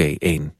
2-1.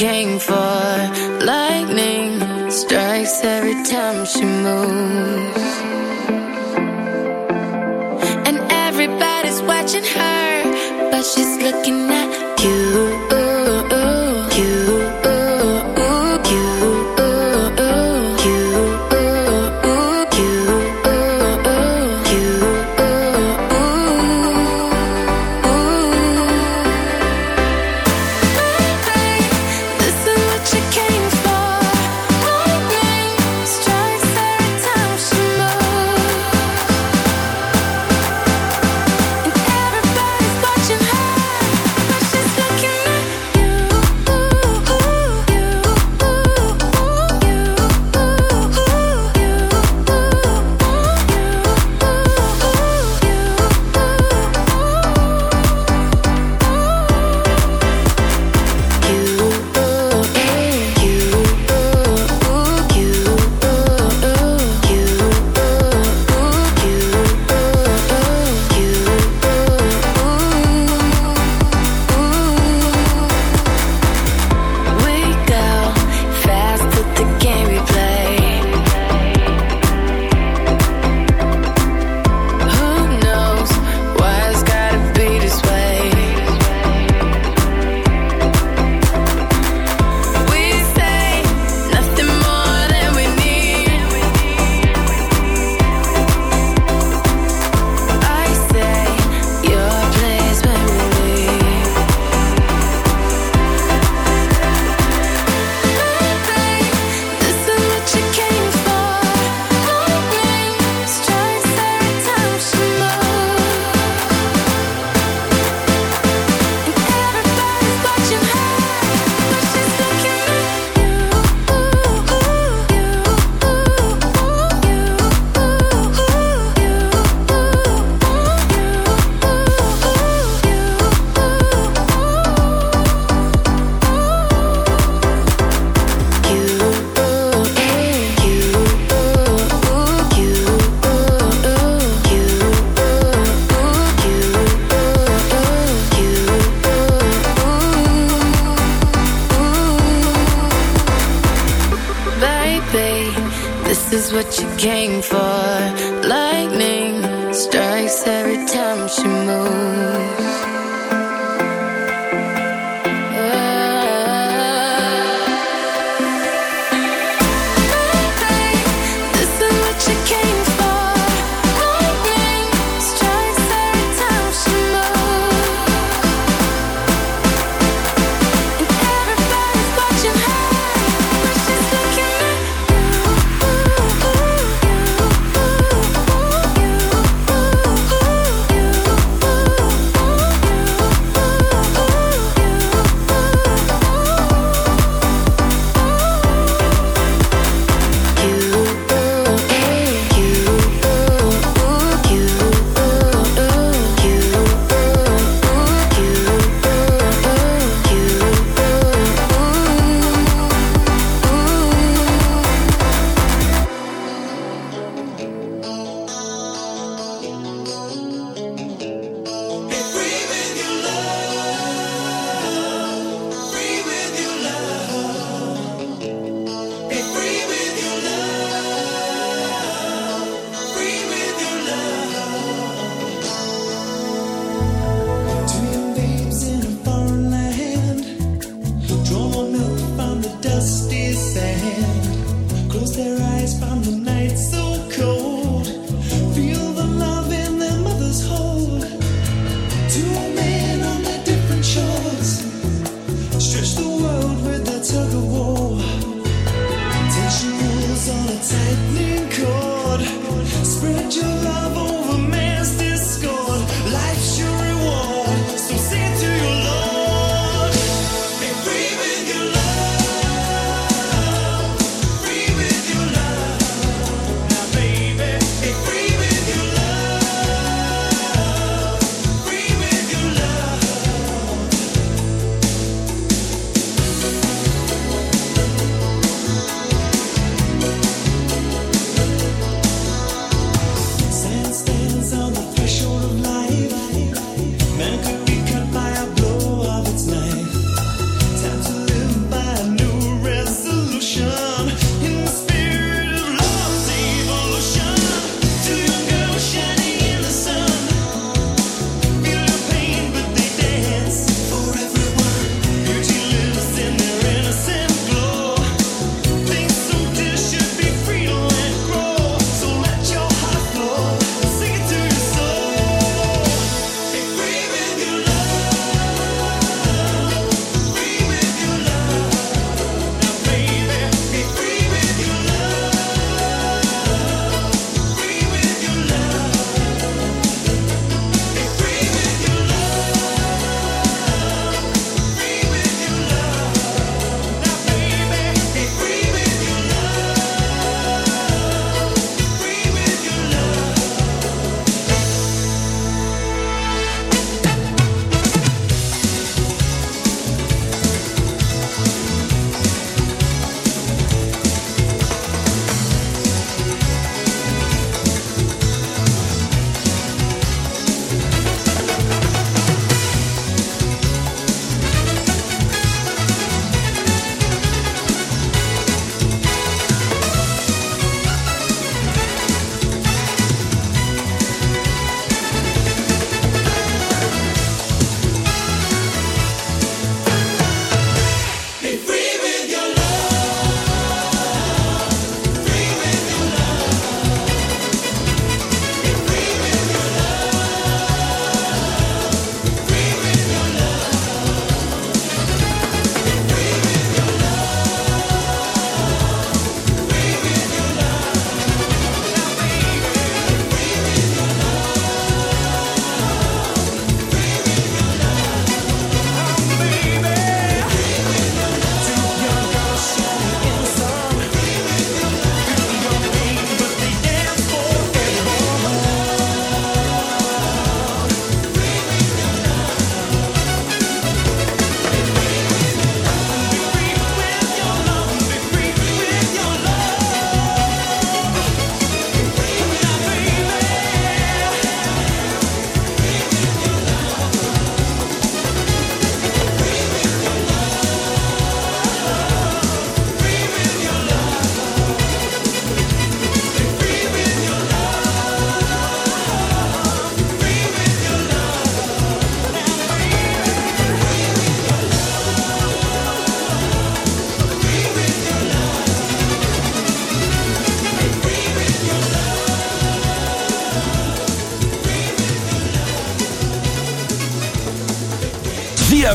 came for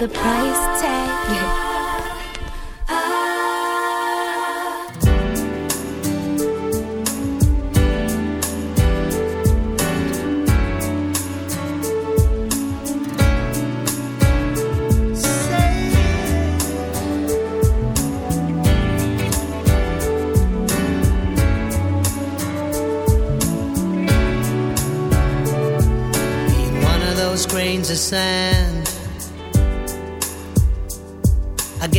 the price tag. Say, being one of those grains of sand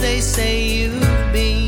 They say you've been.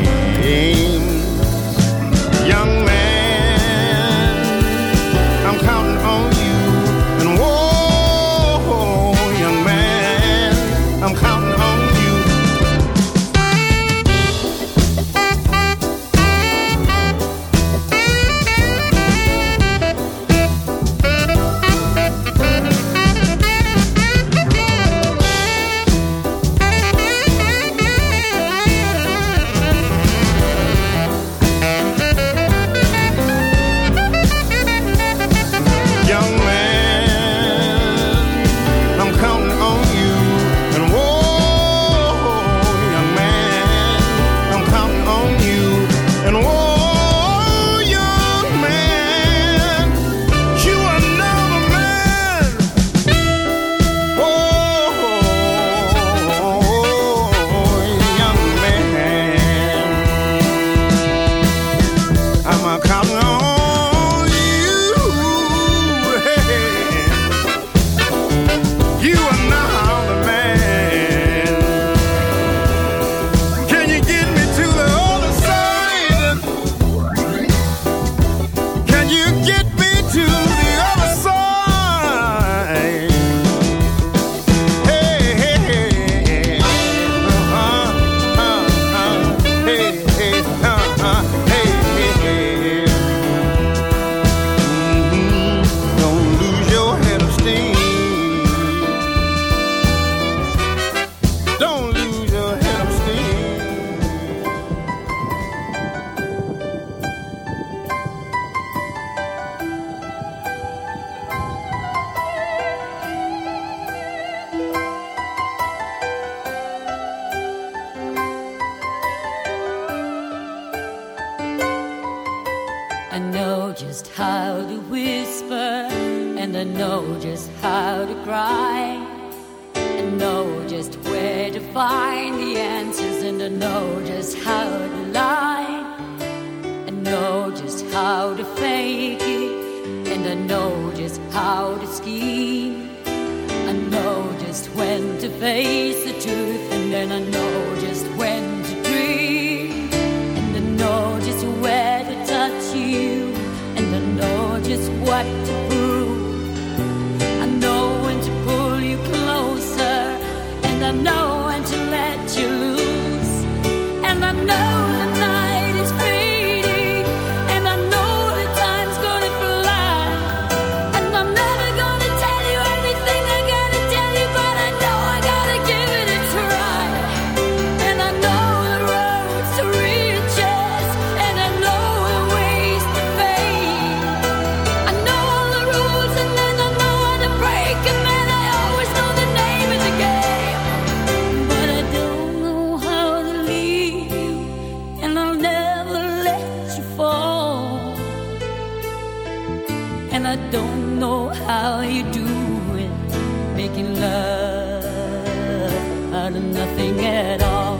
nothing at all.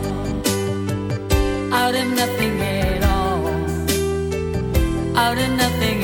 Out of nothing at all. Out of nothing